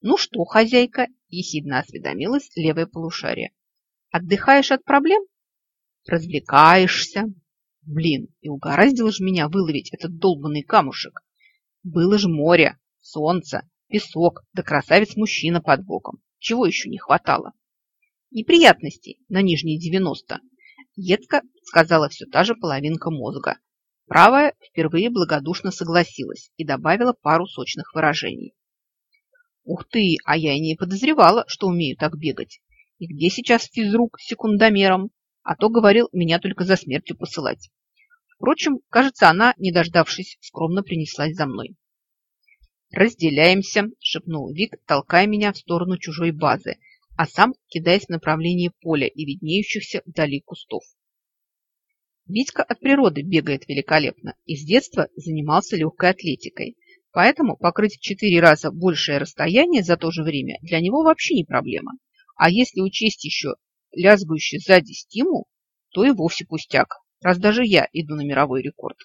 «Ну что, хозяйка?» – ехидно осведомилась левое полушарие. «Отдыхаешь от проблем?» «Развлекаешься?» «Блин, и угораздило же меня выловить этот долбанный камушек. Было же море, солнце, песок, да красавец-мужчина под боком. Чего еще не хватало?» «Неприятностей на нижние девяносто», – едко сказала все та же половинка мозга, Правая впервые благодушно согласилась и добавила пару сочных выражений. «Ух ты, а я и не подозревала, что умею так бегать. И где сейчас физрук с секундомером? А то, говорил, меня только за смертью посылать». Впрочем, кажется, она, не дождавшись, скромно принеслась за мной. «Разделяемся», – шепнул Вик, толкая меня в сторону чужой базы, а сам кидаясь в направлении поля и виднеющихся вдали кустов. Витька от природы бегает великолепно и с детства занимался легкой атлетикой, поэтому покрыть в четыре раза большее расстояние за то же время для него вообще не проблема. А если учесть еще лязгающий сзади стимул, то и вовсе пустяк, раз даже я иду на мировой рекорд.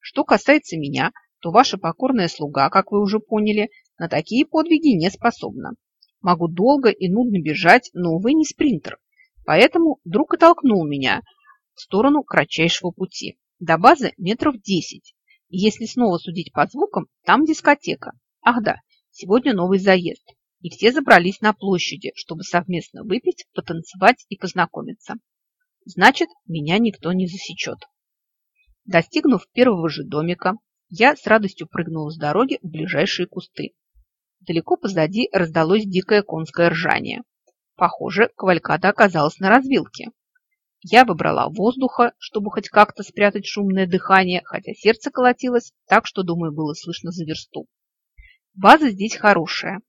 Что касается меня, то ваша покорная слуга, как вы уже поняли, на такие подвиги не способна. Могу долго и нудно бежать, но, увы, не спринтер. Поэтому друг и толкнул меня в сторону кратчайшего пути. До базы метров десять. Если снова судить по звукам, там дискотека. Ах да, сегодня новый заезд. И все забрались на площади, чтобы совместно выпить, потанцевать и познакомиться. Значит, меня никто не засечет. Достигнув первого же домика, я с радостью прыгнула с дороги в ближайшие кусты. Далеко позади раздалось дикое конское ржание. Похоже, кавалькада оказалась на развилке. Я выбрала воздуха, чтобы хоть как-то спрятать шумное дыхание, хотя сердце колотилось так, что, думаю, было слышно за версту. База здесь хорошая.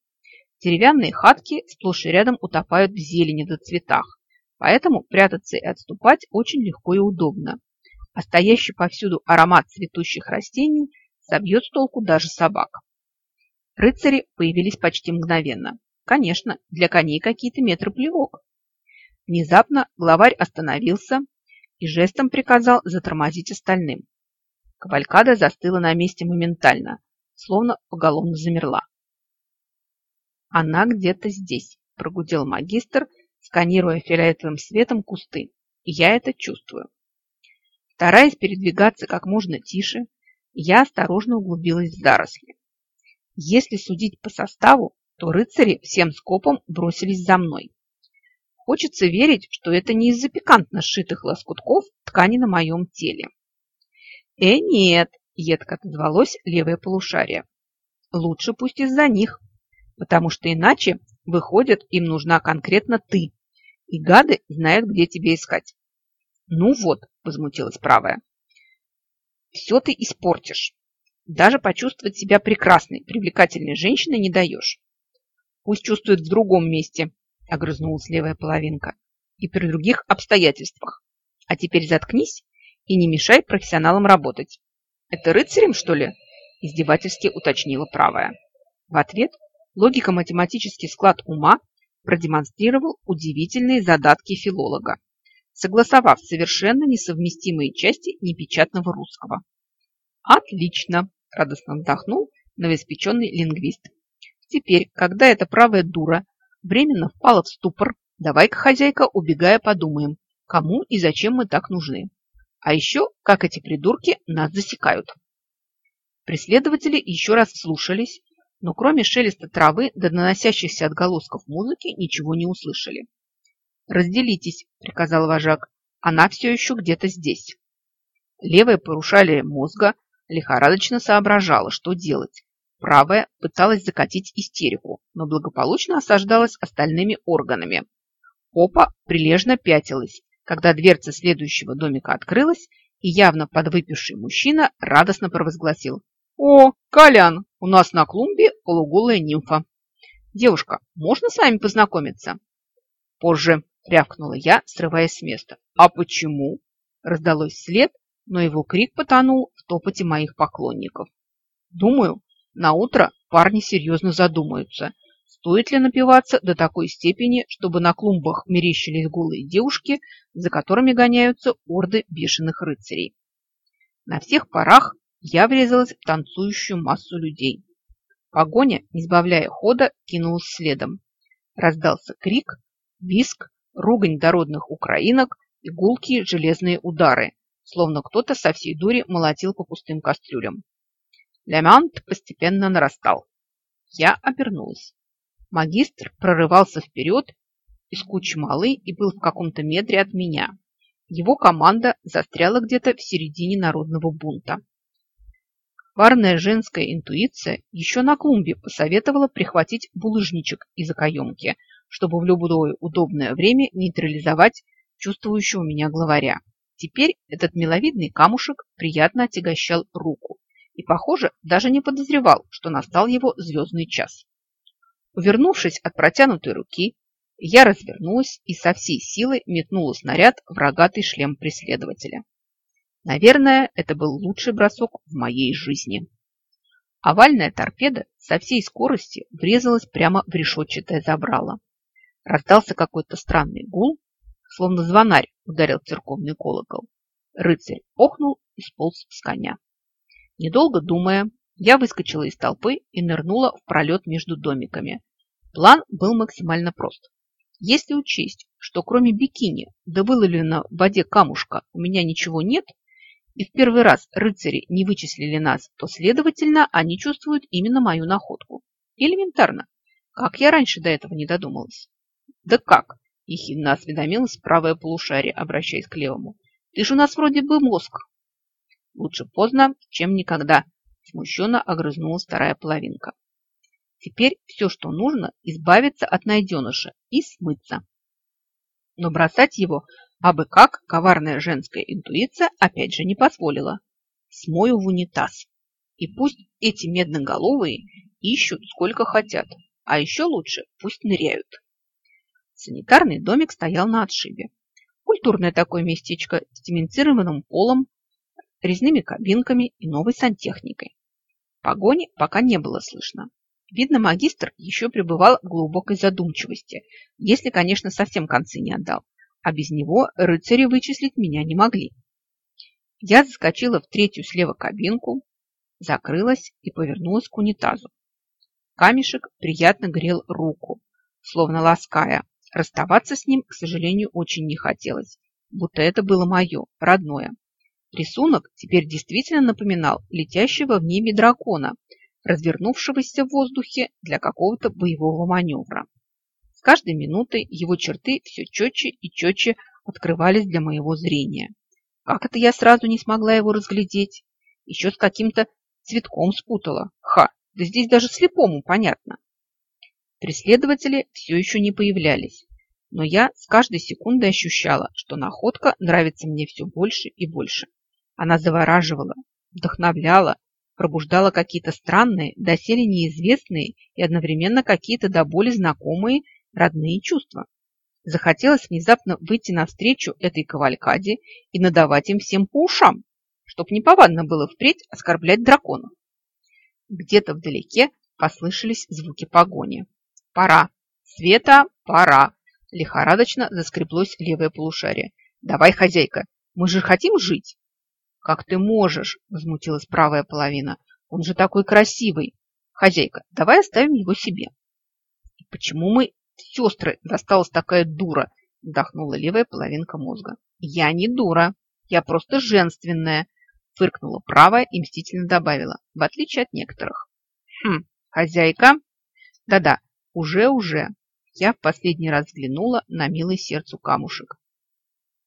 Деревянные хатки сплошь и рядом утопают в зелени до цветах, поэтому прятаться и отступать очень легко и удобно. А стоящий повсюду аромат цветущих растений собьет с толку даже собак. Рыцари появились почти мгновенно. Конечно, для коней какие-то метры плевок. Внезапно главарь остановился и жестом приказал затормозить остальным. Кавалькада застыла на месте моментально, словно поголовно замерла. «Она где-то здесь», – прогудел магистр, сканируя фиолетовым светом кусты. «И я это чувствую». Стараясь передвигаться как можно тише, я осторожно углубилась в заросли. Если судить по составу, то рыцари всем скопом бросились за мной. Хочется верить, что это не из-за пикантно сшитых лоскутков ткани на моем теле. Э, нет, едко отозвалось левое полушарие. Лучше пусть из-за них, потому что иначе, выходит, им нужна конкретно ты, и гады знают, где тебе искать. Ну вот, возмутилась правая. Все ты испортишь. Даже почувствовать себя прекрасной, привлекательной женщиной не даешь. Пусть чувствует в другом месте, – огрызнулась левая половинка. «И при других обстоятельствах. А теперь заткнись и не мешай профессионалам работать. Это рыцарем, что ли?» – издевательски уточнила правая. В ответ логико-математический склад ума продемонстрировал удивительные задатки филолога, согласовав совершенно несовместимые части непечатного русского. «Отлично!» – радостно вздохнул новоиспеченный лингвист. «Теперь, когда эта правая дура временно впала в ступор. Давай-ка, хозяйка, убегая, подумаем, кому и зачем мы так нужны. А еще, как эти придурки нас засекают. Преследователи еще раз вслушались, но кроме шелеста травы до наносящихся отголосков музыки ничего не услышали. «Разделитесь», – приказал вожак, – «она все еще где-то здесь». Левое порушалие мозга лихорадочно соображало, что делать, Правая пыталась закатить истерику, но благополучно осаждалась остальными органами. Опа прилежно пятилась, когда дверца следующего домика открылась, и явно подвыпивший мужчина радостно провозгласил. «О, Колян, у нас на клумбе полуголая нимфа. Девушка, можно с вами познакомиться?» «Позже», – рявкнула я, срываясь с места. «А почему?» – раздалось вслед, но его крик потонул в топоте моих поклонников. Думаю, на утро парни серьезно задумаются, стоит ли напиваться до такой степени, чтобы на клумбах мерещились голые девушки, за которыми гоняются орды бешеных рыцарей. На всех парах я врезалась в танцующую массу людей. Погоня, не сбавляя хода, кинулась следом. Раздался крик, виск, ругань дородных украинок и гулкие железные удары, словно кто-то со всей дури молотил по пустым кастрюлям. Лямант постепенно нарастал. Я обернулась. Магистр прорывался вперед из кучи малы и был в каком-то метре от меня. Его команда застряла где-то в середине народного бунта. Парная женская интуиция еще на клумбе посоветовала прихватить булыжничек из окоемки, чтобы в любое удобное время нейтрализовать чувствующего меня главаря. Теперь этот миловидный камушек приятно отягощал руку, и, похоже, даже не подозревал, что настал его звездный час. Увернувшись от протянутой руки, я развернулась и со всей силы метнула снаряд в рогатый шлем преследователя. Наверное, это был лучший бросок в моей жизни. Овальная торпеда со всей скорости врезалась прямо в решетчатое забрало. Раздался какой-то странный гул, словно звонарь ударил церковный колокол. Рыцарь охнул и сполз с коня. Недолго думая, я выскочила из толпы и нырнула в пролет между домиками. План был максимально прост. Если учесть, что кроме бикини да выловлена в воде камушка у меня ничего нет, и в первый раз рыцари не вычислили нас, то, следовательно, они чувствуют именно мою находку. Элементарно. Как я раньше до этого не додумалась? Да как? Ехидно осведомилась правое полушарие, обращаясь к левому. Ты же у нас вроде бы мозг. Лучше поздно, чем никогда, смущенно огрызнулась вторая половинка. Теперь все, что нужно, избавиться от найденыша и смыться. Но бросать его абы как коварная женская интуиция опять же не позволила. Смою в унитаз. И пусть эти медноголовые ищут сколько хотят, а еще лучше пусть ныряют. Санитарный домик стоял на отшибе. Культурное такое местечко с цементированным полом, резными кабинками и новой сантехникой. Погони пока не было слышно. Видно, магистр еще пребывал в глубокой задумчивости, если, конечно, совсем концы не отдал, а без него рыцари вычислить меня не могли. Я заскочила в третью слева кабинку, закрылась и повернулась к унитазу. Камешек приятно грел руку, словно лаская. Расставаться с ним, к сожалению, очень не хотелось, будто это было мое, родное. Рисунок теперь действительно напоминал летящего в небе дракона, развернувшегося в воздухе для какого-то боевого маневра. С каждой минутой его черты все четче и четче открывались для моего зрения. Как это я сразу не смогла его разглядеть? Еще с каким-то цветком спутала. Ха, да здесь даже слепому понятно. Преследователи все еще не появлялись, но я с каждой секундой ощущала, что находка нравится мне все больше и больше. Она завораживала, вдохновляла, пробуждала какие-то странные, доселе неизвестные и одновременно какие-то до боли знакомые родные чувства. Захотелось внезапно выйти навстречу этой кавалькаде и надавать им всем по ушам, чтоб неповадно было впредь оскорблять драконов. Где-то вдалеке послышались звуки погони. «Пора! Света, пора!» Лихорадочно заскреблось левое полушарие. «Давай, хозяйка, мы же хотим жить!» «Как ты можешь?» – возмутилась правая половина. «Он же такой красивый! Хозяйка, давай оставим его себе!» «Почему мы, сестры, досталась такая дура?» – вдохнула левая половинка мозга. «Я не дура, я просто женственная!» – фыркнула правая и мстительно добавила, в отличие от некоторых. «Хм, хозяйка?» «Да-да, уже-уже!» Я в последний раз взглянула на милый сердцу камушек.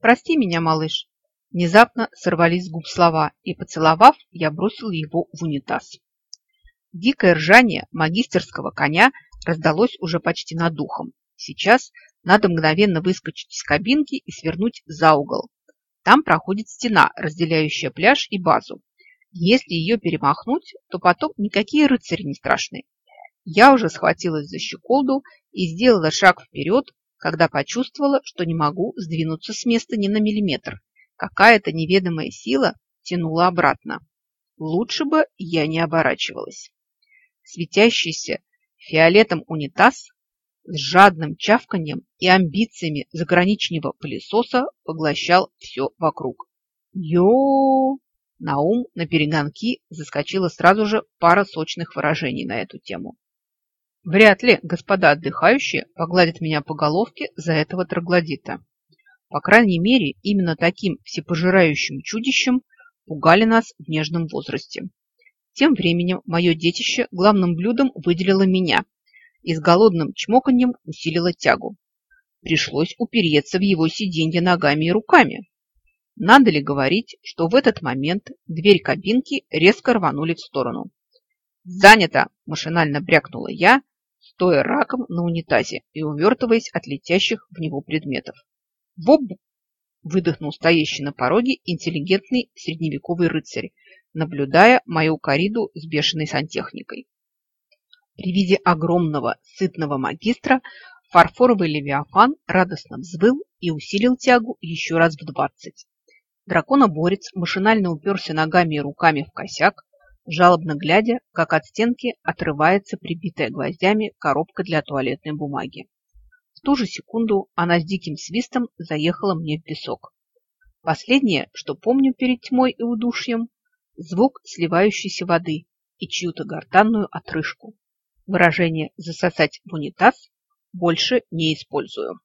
«Прости меня, малыш, Внезапно сорвались с губ слова, и, поцеловав, я бросил его в унитаз. Дикое ржание магистерского коня раздалось уже почти над духом. Сейчас надо мгновенно выскочить из кабинки и свернуть за угол. Там проходит стена, разделяющая пляж и базу. Если ее перемахнуть, то потом никакие рыцари не страшны. Я уже схватилась за щеколду и сделала шаг вперед, когда почувствовала, что не могу сдвинуться с места ни на миллиметр. Какая-то неведомая сила тянула обратно. Лучше бы я не оборачивалась. Светящийся фиолетом унитаз с жадным чавканьем и амбициями заграничного пылесоса поглощал все вокруг. Йо! На ум на перегонки заскочила сразу же пара сочных выражений на эту тему. Вряд ли господа отдыхающие погладят меня по головке за этого троглодита. По крайней мере, именно таким всепожирающим чудищем пугали нас в нежном возрасте. Тем временем мое детище главным блюдом выделило меня и с голодным чмоканьем усилило тягу. Пришлось упереться в его сиденье ногами и руками. Надо ли говорить, что в этот момент дверь кабинки резко рванули в сторону. «Занято!» – машинально брякнула я, стоя раком на унитазе и увертываясь от летящих в него предметов. «Боб!» – выдохнул стоящий на пороге интеллигентный средневековый рыцарь, наблюдая мою кориду с бешеной сантехникой. При виде огромного сытного магистра фарфоровый левиафан радостно взвыл и усилил тягу еще раз в двадцать. Драконоборец машинально уперся ногами и руками в косяк, жалобно глядя, как от стенки отрывается прибитая гвоздями коробка для туалетной бумаги. В ту же секунду она с диким свистом заехала мне в песок. Последнее, что помню перед тьмой и удушьем, звук сливающейся воды и чью-то гортанную отрыжку. Выражение «засосать в унитаз» больше не использую.